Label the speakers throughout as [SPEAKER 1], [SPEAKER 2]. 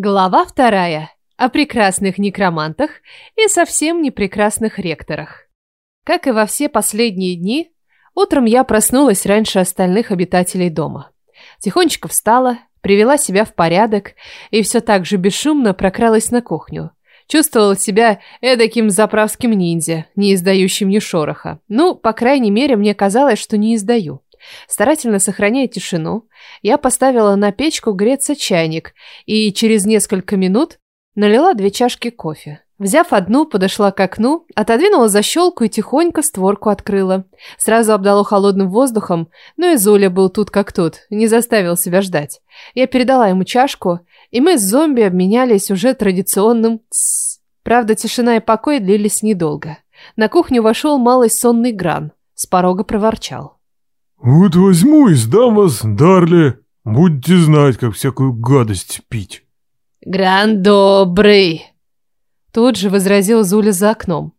[SPEAKER 1] Глава вторая. О прекрасных некромантах и совсем непрекрасных ректорах. Как и во все последние дни, утром я проснулась раньше остальных обитателей дома. Тихонечко встала, привела себя в порядок и все так же бесшумно прокралась на кухню. Чувствовала себя эдаким заправским ниндзя, не издающим ни шороха. Ну, по крайней мере, мне казалось, что не издаю. Старательно сохраняя тишину, я поставила на печку греться чайник и через несколько минут налила две чашки кофе. Взяв одну, подошла к окну, отодвинула защелку и тихонько створку открыла. Сразу обдало холодным воздухом, но и Зуля был тут как тут, не заставил себя ждать. Я передала ему чашку, и мы с зомби обменялись уже традиционным «тссс». Правда, тишина и покой длились недолго. На кухню вошел малый сонный гран. С порога проворчал.
[SPEAKER 2] «Вот возьму и сдам вас, Дарли. Будьте знать, как всякую гадость пить».
[SPEAKER 1] «Гранд добрый!» Тут же возразил Зуля за окном.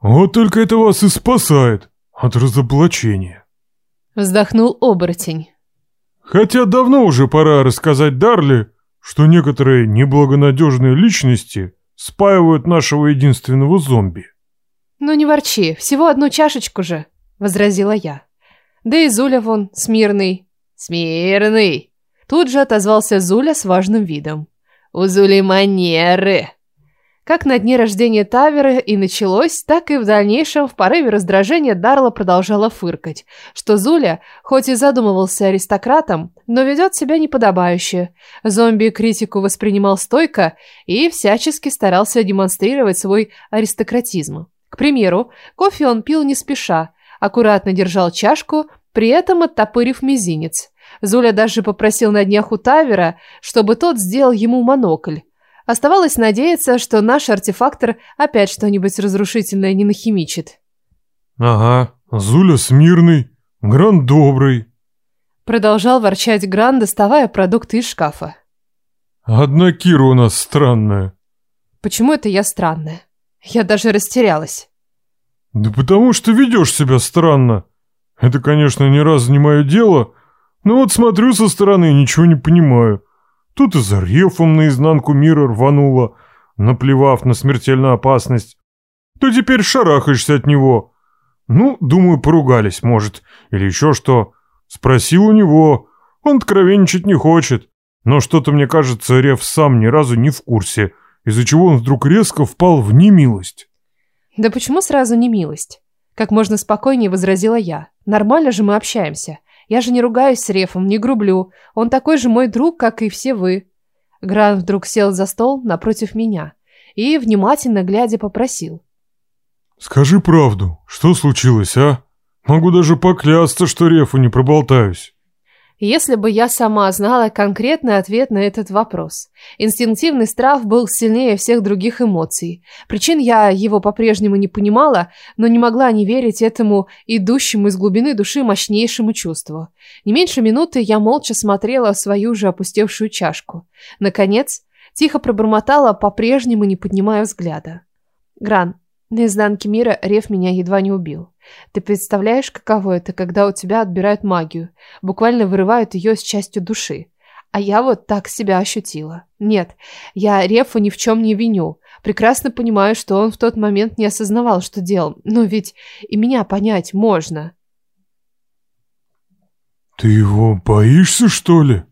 [SPEAKER 2] «Вот только это вас и спасает от разоблачения».
[SPEAKER 1] Вздохнул оборотень.
[SPEAKER 2] «Хотя давно уже пора рассказать Дарли, что некоторые неблагонадежные личности спаивают нашего единственного зомби».
[SPEAKER 1] «Ну не ворчи, всего одну чашечку же», — возразила я. Да и Зуля вон, смирный. Смирный. Тут же отозвался Зуля с важным видом. У Зули манеры. Как на дне рождения Таверы и началось, так и в дальнейшем в порыве раздражения Дарла продолжала фыркать, что Зуля, хоть и задумывался аристократом, но ведет себя неподобающе. Зомби критику воспринимал стойко и всячески старался демонстрировать свой аристократизм. К примеру, кофе он пил не спеша, аккуратно держал чашку, при этом оттопырив мизинец. Зуля даже попросил на днях у Тавера, чтобы тот сделал ему монокль. Оставалось надеяться, что наш артефактор опять что-нибудь разрушительное не нахимичит.
[SPEAKER 2] «Ага, Зуля смирный, Гран добрый», —
[SPEAKER 1] продолжал ворчать Гран, доставая продукты из шкафа.
[SPEAKER 2] «Одна Кира у нас странная».
[SPEAKER 1] «Почему это я странная? Я даже растерялась».
[SPEAKER 2] «Да потому что ведешь себя странно. Это, конечно, ни разу не мое дело, но вот смотрю со стороны и ничего не понимаю. Тут и за рефом наизнанку мира рвануло, наплевав на смертельную опасность. Ты теперь шарахаешься от него. Ну, думаю, поругались, может, или еще что. Спросил у него. Он откровенничать не хочет. Но что-то, мне кажется, Рев сам ни разу не в курсе, из-за чего он вдруг резко впал в немилость».
[SPEAKER 1] Да почему сразу не милость? Как можно спокойнее возразила я. Нормально же мы общаемся. Я же не ругаюсь с Рефом, не грублю. Он такой же мой друг, как и все вы. Грант вдруг сел за стол напротив меня и, внимательно глядя, попросил.
[SPEAKER 2] «Скажи правду, что случилось, а? Могу даже поклясться, что Рефу не проболтаюсь».
[SPEAKER 1] Если бы я сама знала конкретный ответ на этот вопрос. Инстинктивный страх был сильнее всех других эмоций. Причин я его по-прежнему не понимала, но не могла не верить этому идущему из глубины души мощнейшему чувству. Не меньше минуты я молча смотрела в свою же опустевшую чашку. Наконец, тихо пробормотала, по-прежнему не поднимая взгляда. «Гран, Наизнанки мира Рев меня едва не убил. Ты представляешь, каково это, когда у тебя отбирают магию, буквально вырывают ее с частью души. А я вот так себя ощутила. Нет, я Рефу ни в чем не виню. Прекрасно понимаю, что он в тот момент не осознавал, что делал. Но ведь и меня понять можно.
[SPEAKER 2] «Ты его боишься, что ли?»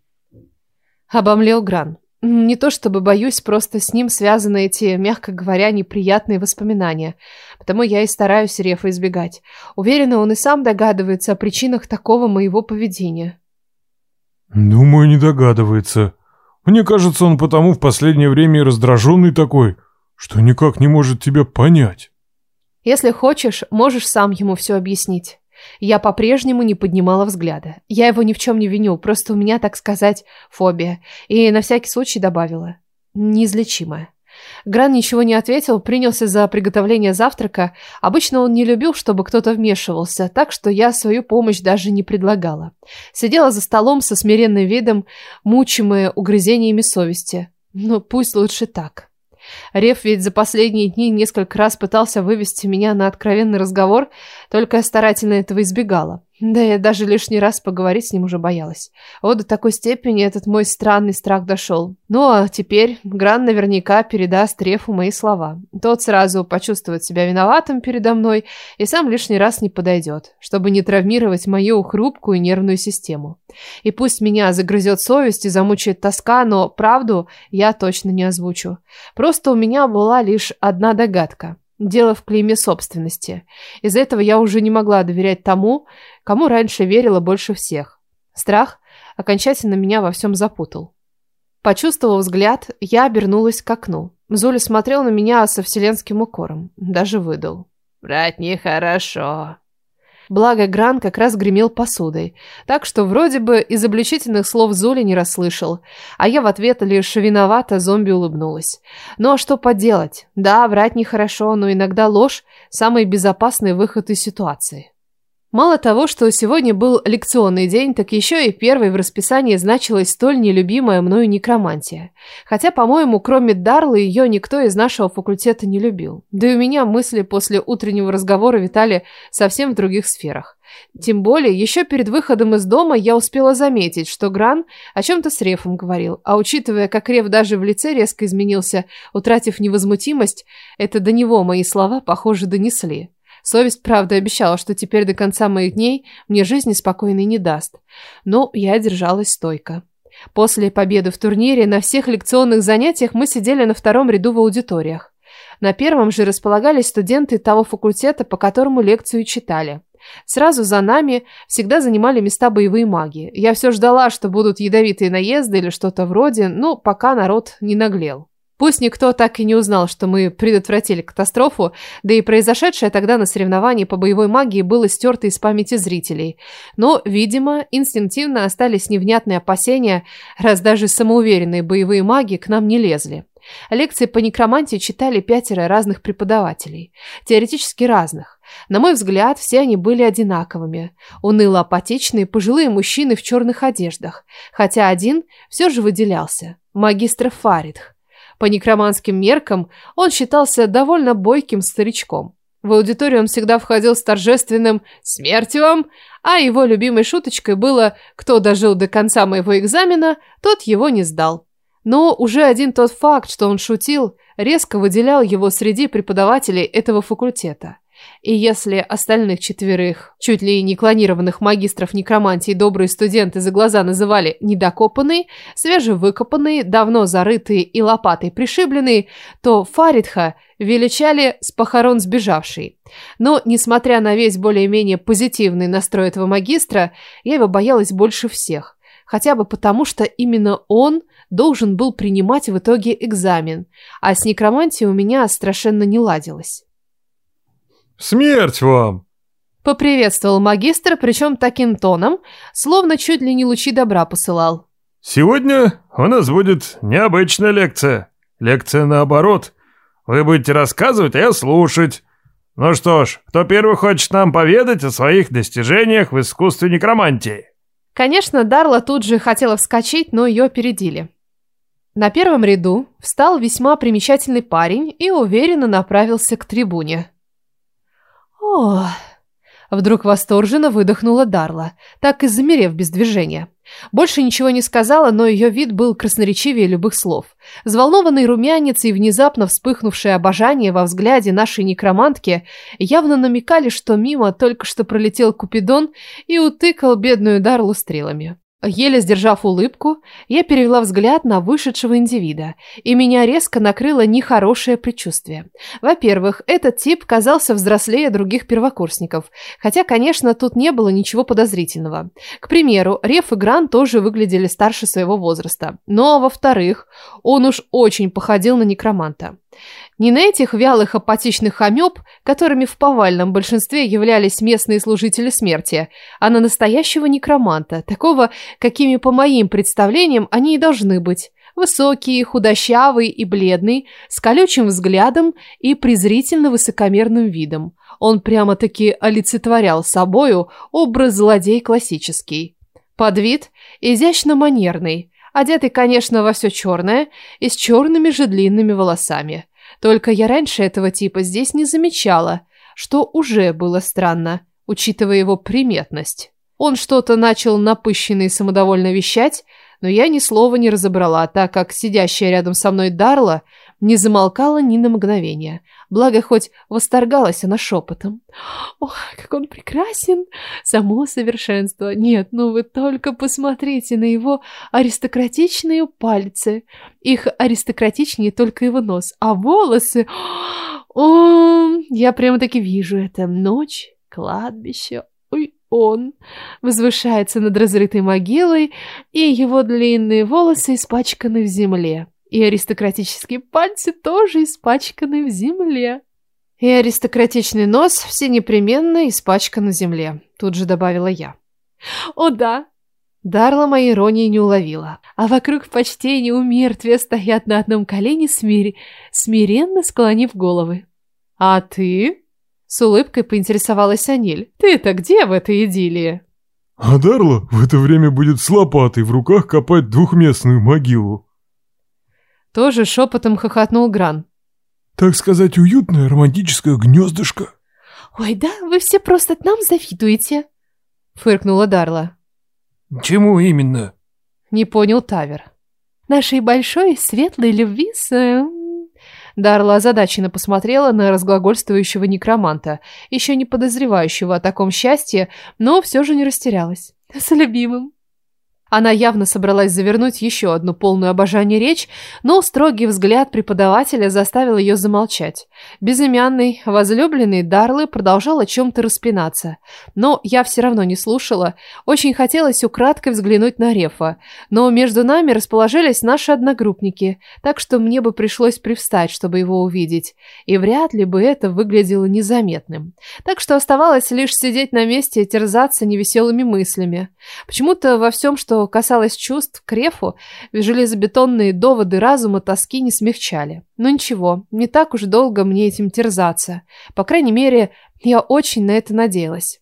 [SPEAKER 1] Обомлел Гран не то чтобы боюсь, просто с ним связаны эти, мягко говоря, неприятные воспоминания. Потому я и стараюсь Рефа избегать. Уверена, он и сам догадывается о причинах такого моего поведения.
[SPEAKER 2] Думаю, не догадывается. Мне кажется, он потому в последнее время и раздраженный такой, что никак не может тебя понять.
[SPEAKER 1] Если хочешь, можешь сам ему все объяснить. Я по-прежнему не поднимала взгляда. Я его ни в чем не виню, просто у меня, так сказать, фобия. И на всякий случай добавила. Неизлечимая. Гран ничего не ответил, принялся за приготовление завтрака. Обычно он не любил, чтобы кто-то вмешивался, так что я свою помощь даже не предлагала. Сидела за столом со смиренным видом, мучимая угрызениями совести. Но пусть лучше так. Рев ведь за последние дни несколько раз пытался вывести меня на откровенный разговор, только старательно этого избегала. Да я даже лишний раз поговорить с ним уже боялась. Вот до такой степени этот мой странный страх дошел. Ну а теперь Гран наверняка передаст Рефу мои слова. Тот сразу почувствует себя виноватым передо мной и сам лишний раз не подойдет, чтобы не травмировать мою хрупкую нервную систему. И пусть меня загрызет совесть и замучает тоска, но правду я точно не озвучу. Просто у меня была лишь одна догадка – дело в клейме собственности. Из-за этого я уже не могла доверять тому, кому раньше верила больше всех. Страх окончательно меня во всем запутал. Почувствовав взгляд, я обернулась к окну. Зуля смотрел на меня со вселенским укором, даже выдал. «Брать нехорошо». Благо Гран как раз гремел посудой, так что вроде бы из обличительных слов Золи не расслышал, а я в ответ лишь виновата зомби улыбнулась. Ну а что поделать? Да, врать нехорошо, но иногда ложь – самый безопасный выход из ситуации. Мало того, что сегодня был лекционный день, так еще и первой в расписании значилась столь нелюбимая мною некромантия. Хотя, по-моему, кроме Дарлы ее никто из нашего факультета не любил. Да и у меня мысли после утреннего разговора витали совсем в других сферах. Тем более, еще перед выходом из дома я успела заметить, что Гран о чем-то с Рефом говорил, а учитывая, как Реф даже в лице резко изменился, утратив невозмутимость, это до него мои слова, похоже, донесли. Совесть, правда, обещала, что теперь до конца моих дней мне жизни спокойной не даст. Но я держалась стойко. После победы в турнире на всех лекционных занятиях мы сидели на втором ряду в аудиториях. На первом же располагались студенты того факультета, по которому лекцию читали. Сразу за нами всегда занимали места боевые маги. Я все ждала, что будут ядовитые наезды или что-то вроде, но пока народ не наглел. Пусть никто так и не узнал, что мы предотвратили катастрофу, да и произошедшее тогда на соревновании по боевой магии было стерто из памяти зрителей. Но, видимо, инстинктивно остались невнятные опасения, раз даже самоуверенные боевые маги к нам не лезли. Лекции по некромантии читали пятеро разных преподавателей, теоретически разных. На мой взгляд, все они были одинаковыми. Уныло-апатичные пожилые мужчины в черных одеждах, хотя один все же выделялся – магистр Фаридх, по некроманским меркам он считался довольно бойким старичком. В аудиторию он всегда входил с торжественным «Смерть вам!», а его любимой шуточкой было «Кто дожил до конца моего экзамена, тот его не сдал». Но уже один тот факт, что он шутил, резко выделял его среди преподавателей этого факультета. И если остальных четверых, чуть ли не клонированных магистров некромантии добрые студенты за глаза называли недокопанные, свежевыкопанные, давно зарытые и лопатой пришибленные, то Фаридха величали с похорон сбежавший. Но, несмотря на весь более-менее позитивный настрой этого магистра, я его боялась больше всех. Хотя бы потому, что именно он должен был принимать в итоге экзамен, а с некромантией у меня страшенно не ладилось.
[SPEAKER 2] Смерть вам!»
[SPEAKER 1] Поприветствовал магистр, причем таким тоном, словно чуть ли не лучи добра посылал.
[SPEAKER 2] «Сегодня у нас будет необычная лекция. Лекция наоборот. Вы будете рассказывать, а я слушать. Ну что ж, кто первый хочет нам поведать о своих достижениях в искусстве некромантии?»
[SPEAKER 1] Конечно, Дарла тут же хотела вскочить, но ее опередили. На первом ряду встал весьма примечательный парень и уверенно направился к трибуне. О! Вдруг восторженно выдохнула Дарла, так и замерев без движения. Больше ничего не сказала, но ее вид был красноречивее любых слов. Зволнованный румянец и внезапно вспыхнувшее обожание во взгляде нашей некромантки явно намекали, что мимо только что пролетел Купидон и утыкал бедную Дарлу стрелами. Еле сдержав улыбку, я перевела взгляд на вышедшего индивида, и меня резко накрыло нехорошее предчувствие. Во-первых, этот тип казался взрослее других первокурсников, хотя, конечно, тут не было ничего подозрительного. К примеру, Реф и Гран тоже выглядели старше своего возраста. Но, во-вторых, он уж очень походил на некроманта. Не на этих вялых апатичных амеб, которыми в повальном большинстве являлись местные служители смерти, а на настоящего некроманта, такого, какими по моим представлениям они и должны быть. Высокий, худощавый и бледный, с колючим взглядом и презрительно высокомерным видом. Он прямо-таки олицетворял собою образ злодей классический. Под вид изящно-манерный, одетый, конечно, во все черное и с черными же длинными волосами – только я раньше этого типа здесь не замечала, что уже было странно, учитывая его приметность. Он что-то начал напыщенно и самодовольно вещать, но я ни слова не разобрала, так как сидящая рядом со мной Дарла – не замолкала ни на мгновение, благо хоть восторгалась она шепотом. «Ох, как он прекрасен! Само совершенство! Нет, ну вы только посмотрите на его аристократичные пальцы! Их аристократичнее только его нос, а волосы... О, я прямо-таки вижу это. Ночь, кладбище, ой, он возвышается над разрытой могилой, и его длинные волосы испачканы в земле». И аристократические пальцы тоже испачканы в земле. И аристократичный нос все непременно испачкан на земле, тут же добавила я. О да, Дарла моей иронии не уловила, а вокруг в почтении у мертвия стоят на одном колене смири, смиренно склонив головы. «А ты?» — с улыбкой поинтересовалась Аниль. Ты это где в этой идиллии?»
[SPEAKER 2] «А Дарла в это время будет с лопатой в руках копать двухместную могилу»,
[SPEAKER 1] тоже шепотом хохотнул Гран.
[SPEAKER 2] «Так сказать, уютное романтическое гнездышко».
[SPEAKER 1] «Ой, да, вы все просто нам завидуете», — фыркнула Дарла.
[SPEAKER 2] «Чему именно?»
[SPEAKER 1] — не понял Тавер. «Нашей большой светлой любви с...» Дарла озадаченно посмотрела на разглагольствующего некроманта, еще не подозревающего о таком счастье, но все же не растерялась. «С любимым». Она явно собралась завернуть еще одну полную обожание речь, но строгий взгляд преподавателя заставил ее замолчать. Безымянный, возлюбленный Дарлы продолжал о чем-то распинаться. Но я все равно не слушала. Очень хотелось украдкой взглянуть на Рефа. Но между нами расположились наши одногруппники, так что мне бы пришлось привстать, чтобы его увидеть. И вряд ли бы это выглядело незаметным. Так что оставалось лишь сидеть на месте и терзаться невеселыми мыслями. Почему-то во всем, что касалось чувств, Крефу железобетонные доводы разума тоски не смягчали. Но ничего, не так уж долго мне этим терзаться. По крайней мере, я очень на это надеялась.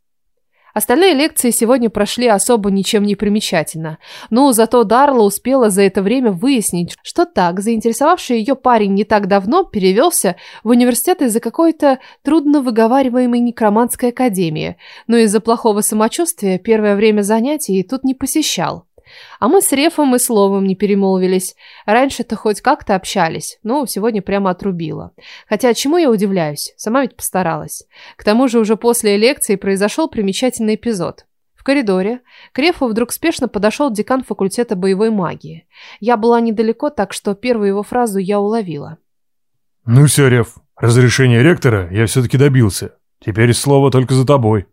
[SPEAKER 1] Остальные лекции сегодня прошли особо ничем не примечательно, но зато Дарла успела за это время выяснить, что так, заинтересовавший ее парень не так давно перевелся в университет из-за какой-то трудно выговариваемой некроманской академии, но из-за плохого самочувствия первое время занятий тут не посещал. А мы с Рефом и Словом не перемолвились. Раньше-то хоть как-то общались, но сегодня прямо отрубила. Хотя чему я удивляюсь, сама ведь постаралась. К тому же уже после лекции произошел примечательный эпизод. В коридоре к Рефу вдруг спешно подошел декан факультета боевой магии. Я была недалеко, так что первую его фразу я уловила.
[SPEAKER 2] «Ну все, Реф, разрешение ректора я все-таки добился. Теперь слово только за тобой».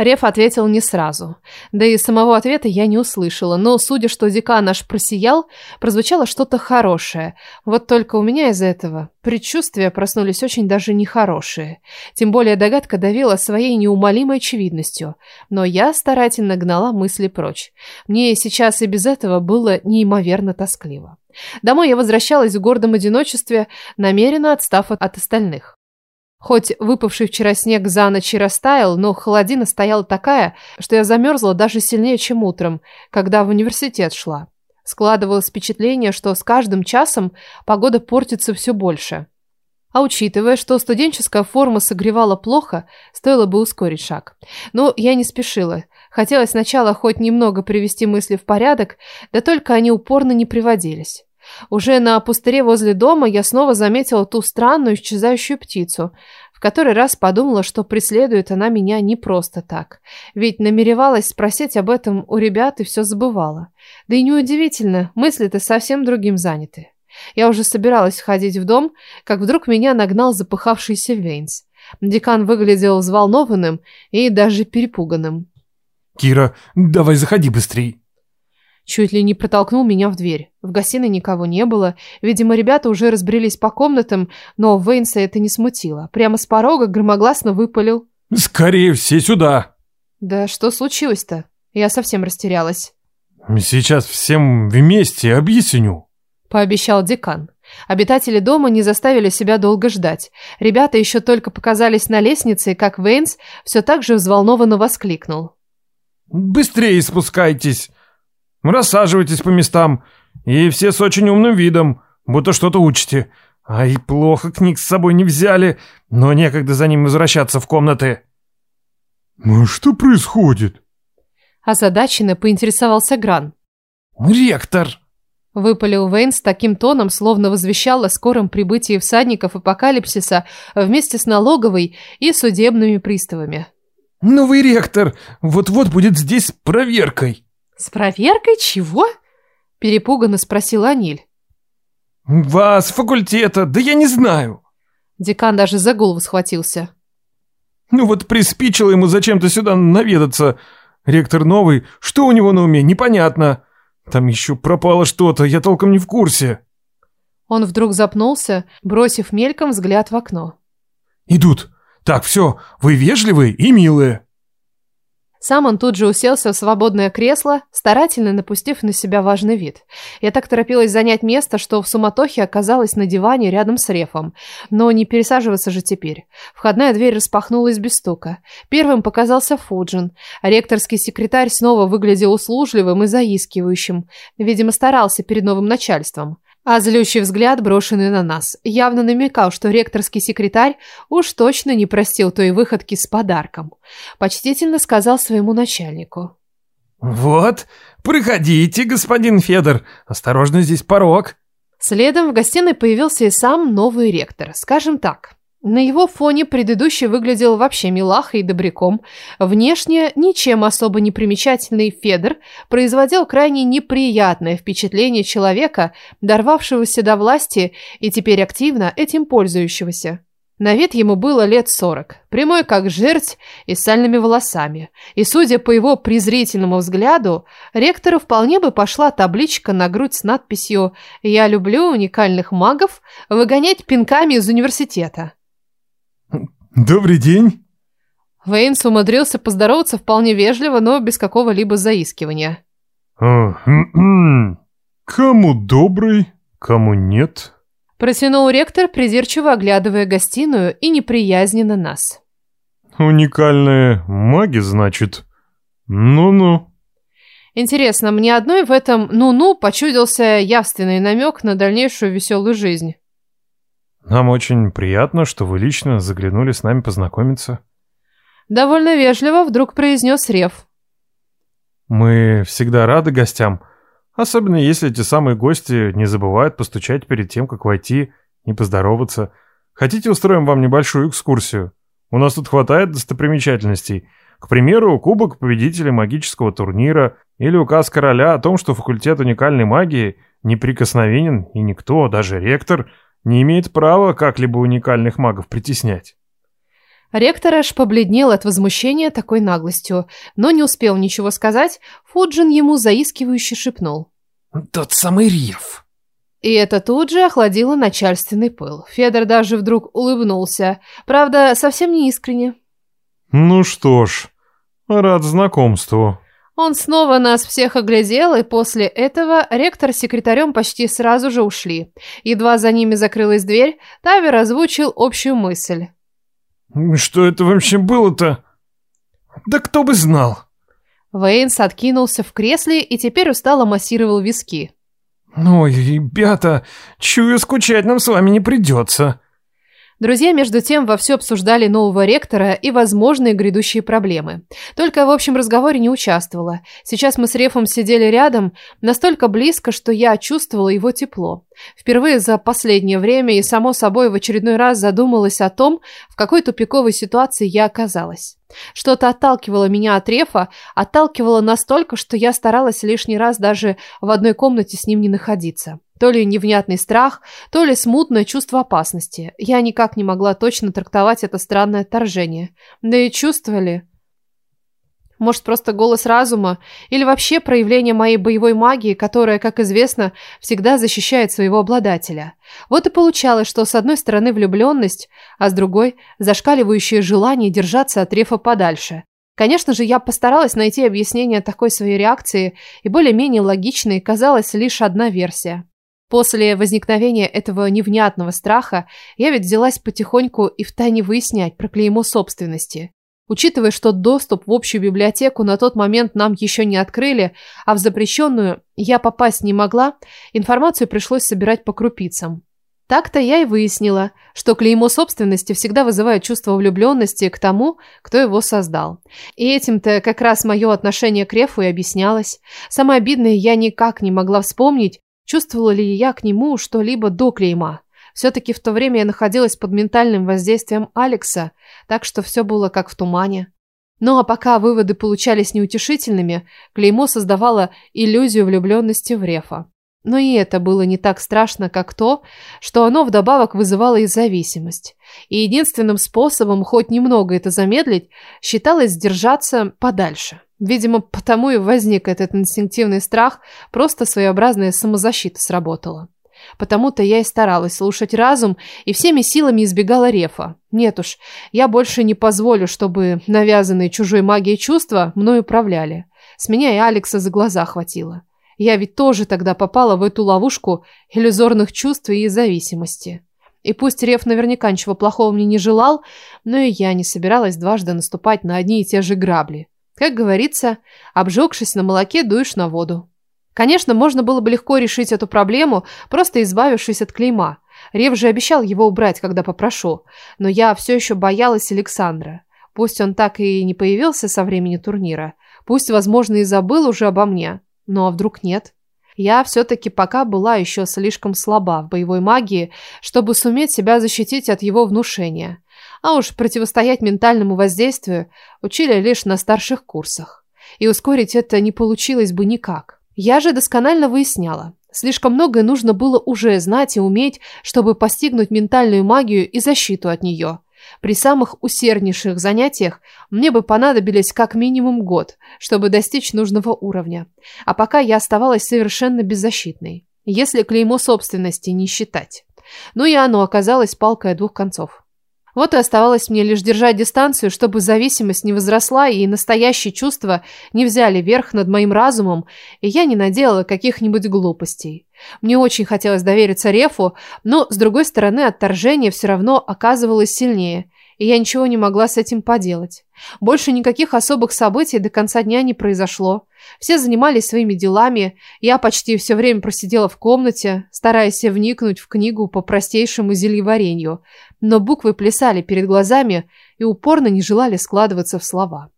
[SPEAKER 1] Реф ответил не сразу. Да и самого ответа я не услышала, но, судя, что дика наш просиял, прозвучало что-то хорошее. Вот только у меня из-за этого предчувствия проснулись очень даже нехорошие. Тем более догадка давила своей неумолимой очевидностью. Но я старательно гнала мысли прочь. Мне сейчас и без этого было неимоверно тоскливо. Домой я возвращалась в гордом одиночестве, намеренно отстав от остальных. Хоть выпавший вчера снег за ночь и растаял, но холодина стояла такая, что я замерзла даже сильнее, чем утром, когда в университет шла. Складывалось впечатление, что с каждым часом погода портится все больше. А учитывая, что студенческая форма согревала плохо, стоило бы ускорить шаг. Но я не спешила. Хотелось сначала хоть немного привести мысли в порядок, да только они упорно не приводились. Уже на пустыре возле дома я снова заметила ту странную исчезающую птицу. В который раз подумала, что преследует она меня не просто так. Ведь намеревалась спросить об этом у ребят и все забывала. Да и неудивительно, мысли-то совсем другим заняты. Я уже собиралась входить в дом, как вдруг меня нагнал запыхавшийся Вейнс. Декан выглядел взволнованным и даже перепуганным.
[SPEAKER 2] «Кира, давай заходи быстрей!»
[SPEAKER 1] Чуть ли не протолкнул меня в дверь. В гостиной никого не было. Видимо, ребята уже разбрелись по комнатам, но Вейнса это не смутило. Прямо с порога громогласно выпалил.
[SPEAKER 2] «Скорее все сюда!»
[SPEAKER 1] «Да что случилось-то?» Я совсем растерялась.
[SPEAKER 2] «Сейчас всем вместе объясню», —
[SPEAKER 1] пообещал декан. Обитатели дома не заставили себя долго ждать. Ребята еще только показались на лестнице, как Вейнс все так же взволнованно воскликнул.
[SPEAKER 2] «Быстрее спускайтесь! Рассаживайтесь по местам, и все с очень умным видом, будто что-то учите. А и плохо книг с собой не взяли, но некогда за ним возвращаться в комнаты». «Ну а что происходит?»
[SPEAKER 1] Озадаченно поинтересовался Гран.
[SPEAKER 3] «Ректор!»
[SPEAKER 1] — выпалил Вейн с таким тоном, словно возвещал о скором прибытии всадников апокалипсиса вместе с налоговой и судебными приставами.
[SPEAKER 3] «Новый ректор! Вот-вот будет здесь проверкой!»
[SPEAKER 1] «С проверкой чего?» – перепуганно спросил Аниль.
[SPEAKER 3] «Вас, факультета, да я не знаю!»
[SPEAKER 1] Декан даже за голову схватился.
[SPEAKER 3] «Ну вот приспичило ему зачем-то сюда наведаться. Ректор новый, что у него на уме, непонятно. Там еще пропало что-то, я толком не в курсе».
[SPEAKER 1] Он вдруг запнулся, бросив мельком взгляд в окно.
[SPEAKER 3] «Идут. Так, все, вы вежливые и милые».
[SPEAKER 1] Сам он тут же уселся в свободное кресло, старательно напустив на себя важный вид. Я так торопилась занять место, что в суматохе оказалась на диване рядом с Рефом. Но не пересаживаться же теперь. Входная дверь распахнулась без стука. Первым показался Фуджин. Ректорский секретарь снова выглядел услужливым и заискивающим. Видимо, старался перед новым начальством. А злющий взгляд, брошенный на нас, явно намекал, что ректорский секретарь уж точно не простил той выходки с подарком. Почтительно сказал своему начальнику.
[SPEAKER 3] «Вот, проходите, господин Федор, осторожно, здесь порог».
[SPEAKER 1] Следом в гостиной появился и сам новый ректор, скажем так, на его фоне предыдущий выглядел вообще милахой и добряком. Внешне ничем особо не примечательный Федор производил крайне неприятное впечатление человека, дорвавшегося до власти и теперь активно этим пользующегося. На вид ему было лет сорок, прямой как жерть и сальными волосами. И судя по его презрительному взгляду, ректору вполне бы пошла табличка на грудь с надписью «Я люблю уникальных магов выгонять пинками из университета».
[SPEAKER 2] Добрый день.
[SPEAKER 1] Вейнс умудрился поздороваться вполне вежливо, но без какого-либо заискивания.
[SPEAKER 2] Хм, хм. «Кому добрый, кому нет?»
[SPEAKER 1] Протянул ректор, придирчиво оглядывая гостиную и неприязненно нас.
[SPEAKER 2] «Уникальные маги, значит? Ну-ну».
[SPEAKER 1] Интересно, мне одной в этом «ну-ну» почудился явственный намек на дальнейшую веселую жизнь.
[SPEAKER 2] Нам очень приятно, что вы лично заглянули с нами познакомиться.
[SPEAKER 1] Довольно вежливо вдруг произнес Рев.
[SPEAKER 2] Мы всегда рады гостям, особенно если те самые гости не забывают постучать перед тем, как войти, и поздороваться. Хотите, устроим вам небольшую экскурсию? У нас тут хватает достопримечательностей. К примеру, кубок победителя магического турнира или указ короля о том, что факультет уникальной магии неприкосновенен, и никто, даже ректор, не имеет права как-либо уникальных магов притеснять.
[SPEAKER 1] Ректор аж побледнел от возмущения такой наглостью, но не успел ничего сказать, Фуджин ему заискивающе шепнул.
[SPEAKER 3] «Тот самый Риев!»
[SPEAKER 1] И это тут же охладило начальственный пыл. Федор даже вдруг улыбнулся, правда, совсем не искренне.
[SPEAKER 2] «Ну что ж, рад знакомству».
[SPEAKER 1] Он снова нас всех оглядел, и после этого ректор с секретарем почти сразу же ушли. Едва за ними закрылась дверь, Тавер озвучил общую мысль.
[SPEAKER 3] «Что это вообще было-то? Да кто бы знал!»
[SPEAKER 1] Вейнс откинулся в кресле и теперь устало массировал виски.
[SPEAKER 3] «Ой, ребята, чую, скучать нам с вами не придется!»
[SPEAKER 1] Друзья, между тем, вовсю обсуждали нового ректора и возможные грядущие проблемы. Только в общем разговоре не участвовала. Сейчас мы с Рефом сидели рядом, настолько близко, что я чувствовала его тепло. Впервые за последнее время и, само собой, в очередной раз задумалась о том, в какой тупиковой ситуации я оказалась. Что-то отталкивало меня от Рефа, отталкивало настолько, что я старалась лишний раз даже в одной комнате с ним не находиться. То ли невнятный страх, то ли смутное чувство опасности. Я никак не могла точно трактовать это странное отторжение. Да и чувствовали. Может, просто голос разума или вообще проявление моей боевой магии, которая, как известно, всегда защищает своего обладателя. Вот и получалось, что с одной стороны влюбленность, а с другой – зашкаливающее желание держаться от рефа подальше – Конечно же, я постаралась найти объяснение такой своей реакции, и более-менее логичной казалась лишь одна версия. После возникновения этого невнятного страха я ведь взялась потихоньку и втайне выяснять про клеймо собственности. Учитывая, что доступ в общую библиотеку на тот момент нам еще не открыли, а в запрещенную я попасть не могла, информацию пришлось собирать по крупицам. Так-то я и выяснила, что клеймо собственности всегда вызывает чувство влюбленности к тому, кто его создал. И этим-то как раз мое отношение к Рефу и объяснялось. Самое обидное я никак не могла вспомнить, Чувствовала ли я к нему что-либо до клейма? Все-таки в то время я находилась под ментальным воздействием Алекса, так что все было как в тумане. Ну а пока выводы получались неутешительными, клеймо создавало иллюзию влюбленности в Рефа. Но и это было не так страшно, как то, что оно вдобавок вызывало и зависимость. И единственным способом хоть немного это замедлить считалось держаться подальше. Видимо, потому и возник этот инстинктивный страх, просто своеобразная самозащита сработала. Потому-то я и старалась слушать разум и всеми силами избегала рефа. Нет уж, я больше не позволю, чтобы навязанные чужой магией чувства мной управляли. С меня и Алекса за глаза хватило. Я ведь тоже тогда попала в эту ловушку иллюзорных чувств и зависимости. И пусть Рев наверняка ничего плохого мне не желал, но и я не собиралась дважды наступать на одни и те же грабли. Как говорится, обжегшись на молоке, дуешь на воду. Конечно, можно было бы легко решить эту проблему, просто избавившись от клейма. Рев же обещал его убрать, когда попрошу. Но я все еще боялась Александра. Пусть он так и не появился со времени турнира. Пусть, возможно, и забыл уже обо мне. Но ну, а вдруг нет? Я все-таки пока была еще слишком слаба в боевой магии, чтобы суметь себя защитить от его внушения а уж противостоять ментальному воздействию учили лишь на старших курсах. И ускорить это не получилось бы никак. Я же досконально выясняла. Слишком многое нужно было уже знать и уметь, чтобы постигнуть ментальную магию и защиту от нее. При самых усерднейших занятиях мне бы понадобились как минимум год, чтобы достичь нужного уровня. А пока я оставалась совершенно беззащитной, если клеймо собственности не считать. Ну и оно оказалось палкой о двух концов. Вот и оставалось мне лишь держать дистанцию, чтобы зависимость не возросла и настоящие чувства не взяли верх над моим разумом, и я не наделала каких-нибудь глупостей. Мне очень хотелось довериться Рефу, но, с другой стороны, отторжение все равно оказывалось сильнее, и я ничего не могла с этим поделать. Больше никаких особых событий до конца дня не произошло. Все занимались своими делами, я почти все время просидела в комнате, стараясь вникнуть в книгу по простейшему зельеварению – но буквы плясали перед глазами и упорно не желали складываться в слова.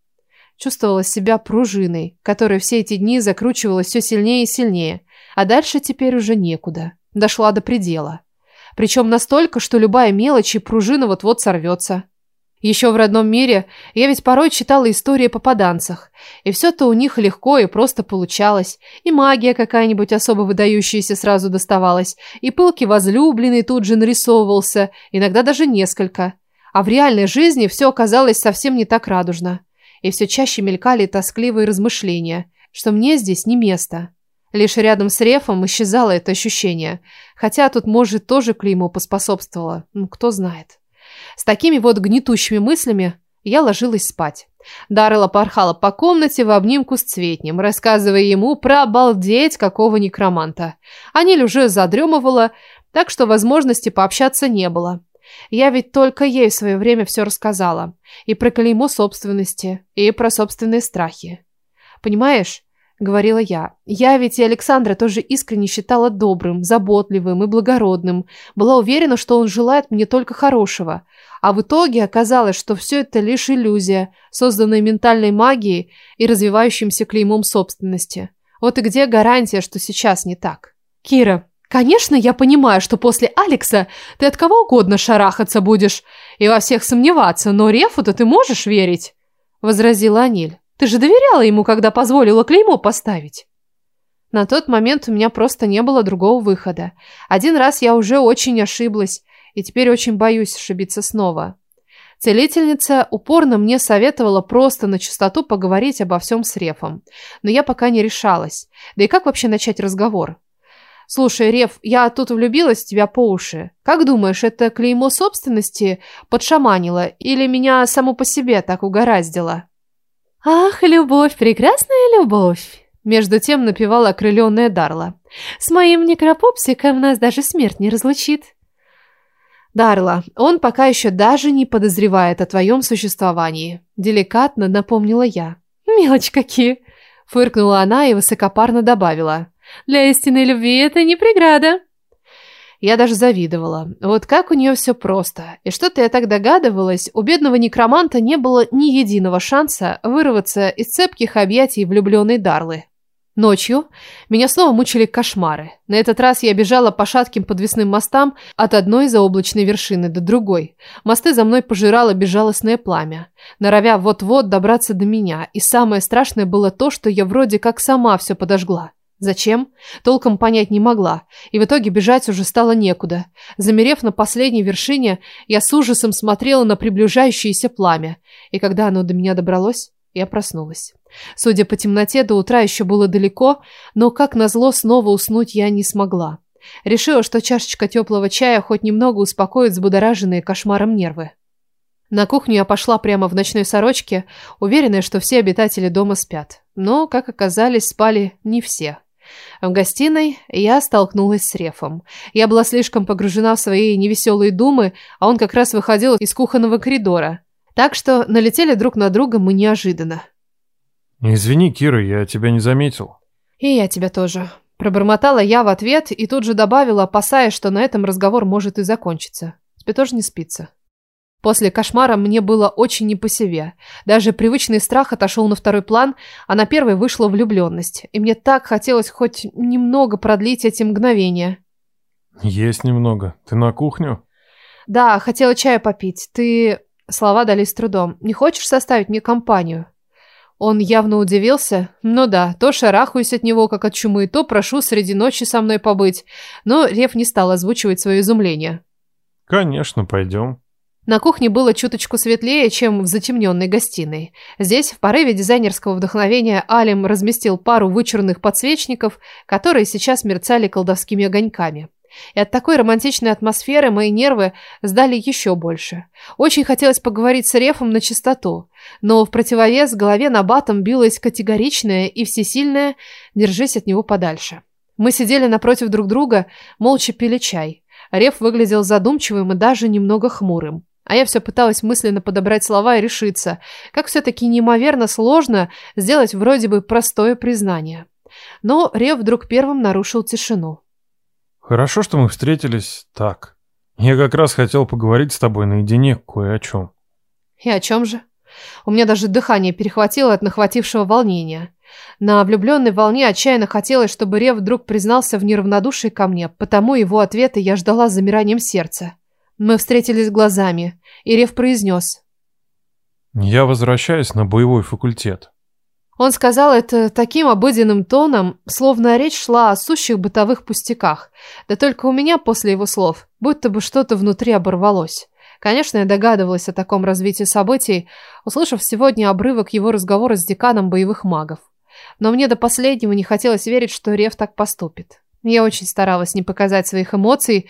[SPEAKER 1] Чувствовала себя пружиной, которая все эти дни закручивалась все сильнее и сильнее, а дальше теперь уже некуда. Дошла до предела. Причем настолько, что любая мелочь и пружина вот-вот сорвется. Еще в родном мире я ведь порой читала истории о попаданцах, и все-то у них легко и просто получалось, и магия какая-нибудь особо выдающаяся сразу доставалась, и пылки возлюбленный тут же нарисовывался, иногда даже несколько. А в реальной жизни все оказалось совсем не так радужно, и все чаще мелькали тоскливые размышления, что мне здесь не место. Лишь рядом с Рефом исчезало это ощущение, хотя тут, может, тоже клеймо поспособствовало, ну, кто знает. С такими вот гнетущими мыслями я ложилась спать. Даррелла порхала по комнате в обнимку с Цветнем, рассказывая ему про обалдеть какого некроманта. Анель уже задремывала, так что возможности пообщаться не было. Я ведь только ей в свое время все рассказала. И про клеймо собственности, и про собственные страхи. Понимаешь, говорила я. Я ведь и Александра тоже искренне считала добрым, заботливым и благородным. Была уверена, что он желает мне только хорошего. А в итоге оказалось, что все это лишь иллюзия, созданная ментальной магией и развивающимся клеймом собственности. Вот и где гарантия, что сейчас не так? Кира, конечно, я понимаю, что после Алекса ты от кого угодно шарахаться будешь и во всех сомневаться, но Рефу-то ты можешь верить? Возразила Аниль. Ты же доверяла ему, когда позволила клеймо поставить. На тот момент у меня просто не было другого выхода. Один раз я уже очень ошиблась, и теперь очень боюсь ошибиться снова. Целительница упорно мне советовала просто на чистоту поговорить обо всем с Рефом. Но я пока не решалась. Да и как вообще начать разговор? «Слушай, Реф, я тут влюбилась в тебя по уши. Как думаешь, это клеймо собственности подшаманило или меня само по себе так угораздило?» Ах, любовь, прекрасная любовь! Между тем напевала окрыленная Дарла. С моим некропопсиком нас даже смерть не разлучит. Дарла, он пока еще даже не подозревает о твоем существовании. Деликатно напомнила я. Мелочь какие! Фыркнула она и высокопарно добавила. Для истинной любви это не преграда. Я даже завидовала. Вот как у нее все просто. И что-то я так догадывалась, у бедного некроманта не было ни единого шанса вырваться из цепких объятий влюбленной Дарлы. Ночью меня снова мучили кошмары. На этот раз я бежала по шатким подвесным мостам от одной заоблачной вершины до другой. Мосты за мной пожирало безжалостное пламя, норовя вот-вот добраться до меня. И самое страшное было то, что я вроде как сама все подожгла. Зачем? Толком понять не могла, и в итоге бежать уже стало некуда. Замерев на последней вершине, я с ужасом смотрела на приближающееся пламя, и когда оно до меня добралось, я проснулась. Судя по темноте, до утра еще было далеко, но, как назло, снова уснуть я не смогла. Решила, что чашечка теплого чая хоть немного успокоит взбудораженные кошмаром нервы. На кухню я пошла прямо в ночной сорочке, уверенная, что все обитатели дома спят. Но, как оказалось, спали не все. В гостиной я столкнулась с Рефом. Я была слишком погружена в свои невеселые думы, а он как раз выходил из кухонного коридора. Так что налетели друг на друга мы неожиданно.
[SPEAKER 2] «Извини, Кира, я тебя не заметил».
[SPEAKER 1] «И я тебя тоже». Пробормотала я в ответ и тут же добавила, опасаясь, что на этом разговор может и закончиться. Тебе тоже не спится. После кошмара мне было очень не по себе. Даже привычный страх отошел на второй план, а на первый вышла влюбленность. И мне так хотелось хоть немного продлить эти мгновения.
[SPEAKER 2] Есть немного. Ты на кухню?
[SPEAKER 1] Да, хотела чая попить. Ты... Слова дались с трудом. Не хочешь составить мне компанию? Он явно удивился. Ну да, то шарахаюсь от него, как от чумы, то прошу среди ночи со мной побыть. Но Рев не стал озвучивать свое изумление.
[SPEAKER 2] Конечно, пойдем.
[SPEAKER 1] На кухне было чуточку светлее, чем в затемненной гостиной. Здесь, в порыве дизайнерского вдохновения, Алим разместил пару вычурных подсвечников, которые сейчас мерцали колдовскими огоньками. И от такой романтичной атмосферы мои нервы сдали еще больше. Очень хотелось поговорить с Рефом на чистоту, но в противовес голове на батом билась категоричная и всесильная «держись от него подальше». Мы сидели напротив друг друга, молча пили чай. Реф выглядел задумчивым и даже немного хмурым. А я все пыталась мысленно подобрать слова и решиться, как все-таки неимоверно сложно сделать вроде бы простое признание. Но Рев вдруг первым нарушил тишину.
[SPEAKER 2] «Хорошо, что мы встретились так. Я как раз хотел поговорить с тобой наедине кое о чем».
[SPEAKER 1] «И о чем же?» У меня даже дыхание перехватило от нахватившего волнения. На влюбленной волне отчаянно хотелось, чтобы Рев вдруг признался в неравнодушии ко мне, потому его ответы я ждала с замиранием сердца. Мы встретились глазами, и Рев произнес.
[SPEAKER 2] «Я возвращаюсь на боевой факультет».
[SPEAKER 1] Он сказал это таким обыденным тоном, словно речь шла о сущих бытовых пустяках. Да только у меня после его слов будто бы что-то внутри оборвалось. Конечно, я догадывалась о таком развитии событий, услышав сегодня обрывок его разговора с деканом боевых магов. Но мне до последнего не хотелось верить, что Рев так поступит. Я очень старалась не показать своих эмоций,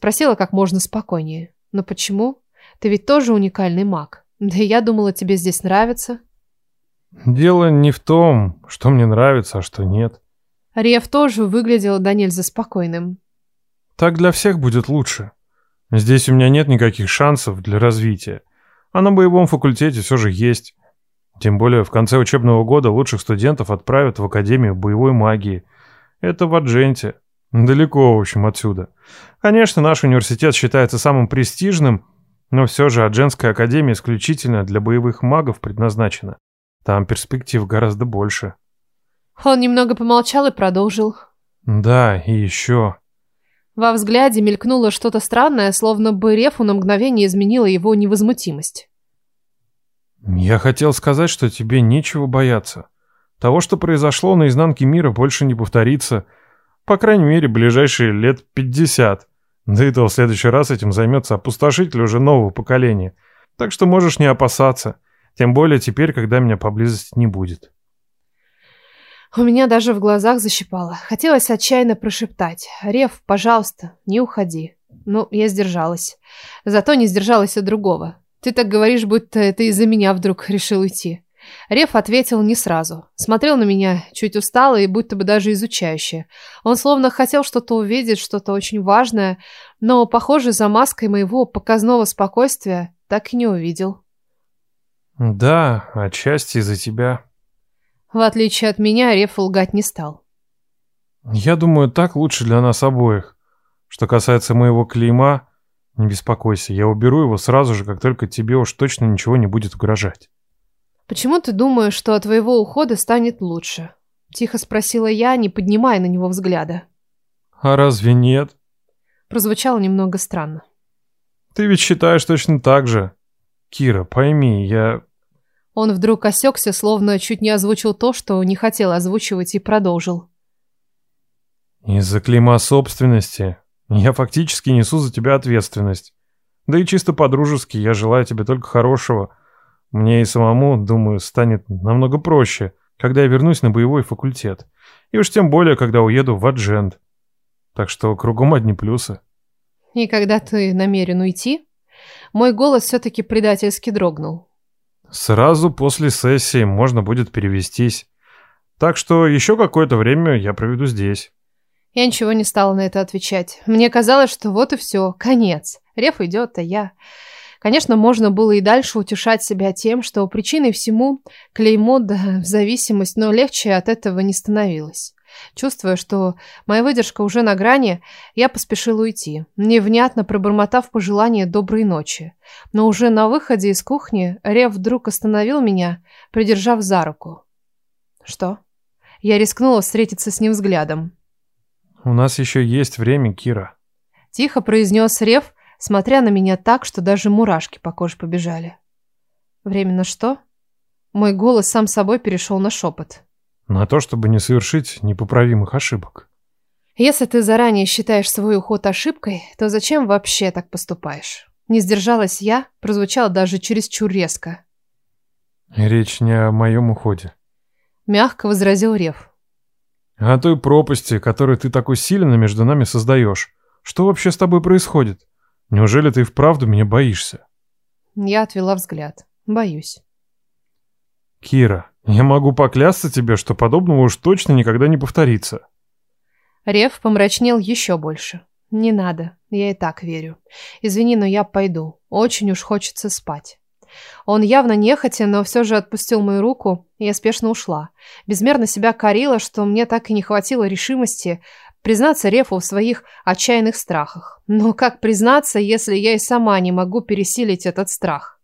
[SPEAKER 1] Спросила как можно спокойнее. «Но почему? Ты ведь тоже уникальный маг. Да и я думала, тебе здесь нравится».
[SPEAKER 2] «Дело не в том, что мне нравится, а что нет».
[SPEAKER 1] Рев тоже выглядел до нельзя спокойным.
[SPEAKER 2] «Так для всех будет лучше. Здесь у меня нет никаких шансов для развития. А на боевом факультете все же есть. Тем более в конце учебного года лучших студентов отправят в Академию боевой магии. Это в Адженте. Далеко, в общем, отсюда. Конечно, наш университет считается самым престижным, но все же Адженская академия исключительно для боевых магов предназначена. Там перспектив гораздо больше.
[SPEAKER 1] Он немного помолчал и продолжил.
[SPEAKER 2] Да, и еще.
[SPEAKER 1] Во взгляде мелькнуло что-то странное, словно бы Рефу на мгновение изменила его невозмутимость.
[SPEAKER 2] «Я хотел сказать, что тебе нечего бояться. Того, что произошло на изнанке мира, больше не повторится. По крайней мере, ближайшие лет 50. то, в следующий раз этим займется опустошитель уже нового поколения. Так что можешь не опасаться. Тем более теперь, когда меня поблизости не будет.
[SPEAKER 1] У меня даже в глазах защипало. Хотелось отчаянно прошептать. «Рев, пожалуйста, не уходи». Ну, я сдержалась. Зато не сдержалась от другого. Ты так говоришь, будто это из-за меня вдруг решил уйти. Реф ответил не сразу. Смотрел на меня, чуть устало и будто бы даже изучающе. Он словно хотел что-то увидеть, что-то очень важное, но, похоже, за маской моего показного спокойствия так и не увидел.
[SPEAKER 2] «Да, отчасти из-за тебя».
[SPEAKER 1] В отличие от меня, Реф лгать не стал.
[SPEAKER 2] «Я думаю, так лучше для нас обоих. Что касается моего клейма, не беспокойся, я уберу его сразу же, как только тебе уж точно ничего не будет угрожать».
[SPEAKER 1] «Почему ты думаешь, что от твоего ухода станет лучше?» – тихо спросила я, не поднимая на него взгляда.
[SPEAKER 2] «А разве нет?»
[SPEAKER 1] Прозвучало немного странно.
[SPEAKER 2] «Ты ведь считаешь точно так же. Кира, пойми, я...»
[SPEAKER 1] Он вдруг осекся, словно чуть не озвучил то, что не хотел озвучивать, и продолжил.
[SPEAKER 2] «Из-за клима собственности я фактически несу за тебя ответственность. Да и чисто по-дружески я желаю тебе только хорошего» Мне и самому, думаю, станет намного проще, когда я вернусь на боевой факультет. И уж тем более, когда уеду в адженд. Так что кругом одни плюсы.
[SPEAKER 1] И когда ты намерен уйти? Мой голос все-таки предательски дрогнул.
[SPEAKER 2] Сразу после сессии можно будет перевестись. Так что еще какое-то время я проведу здесь.
[SPEAKER 1] Я ничего не стала на это отвечать. Мне казалось, что вот и все, конец. Реф идет, а я... Конечно, можно было и дальше утешать себя тем, что причиной всему клеймо да зависимость, но легче от этого не становилось. Чувствуя, что моя выдержка уже на грани, я поспешил уйти, невнятно пробормотав пожелание доброй ночи. Но уже на выходе из кухни Рев вдруг остановил меня, придержав за руку. «Что?» Я рискнула встретиться с ним взглядом.
[SPEAKER 2] «У нас еще есть время, Кира», —
[SPEAKER 1] тихо произнес Рев, смотря на меня так, что даже мурашки по коже побежали. Временно что? Мой голос сам собой перешел на шепот.
[SPEAKER 2] На то, чтобы не совершить непоправимых ошибок.
[SPEAKER 1] Если ты заранее считаешь свой уход ошибкой, то зачем вообще так поступаешь? Не сдержалась я, прозвучало даже чересчур резко.
[SPEAKER 2] Речь не о моем уходе.
[SPEAKER 1] Мягко возразил Рев.
[SPEAKER 2] О той пропасти, которую ты так усиленно между нами создаешь. Что вообще с тобой происходит? Неужели ты вправду меня боишься?
[SPEAKER 1] Я отвела взгляд. Боюсь.
[SPEAKER 2] Кира, я могу поклясться тебе, что подобного уж точно никогда не повторится.
[SPEAKER 1] Рев помрачнел еще больше. Не надо, я и так верю. Извини, но я пойду. Очень уж хочется спать. Он явно нехотя, но все же отпустил мою руку, и я спешно ушла. Безмерно себя корила, что мне так и не хватило решимости признаться Рефу в своих отчаянных страхах. Но как признаться, если я и сама не могу пересилить этот страх?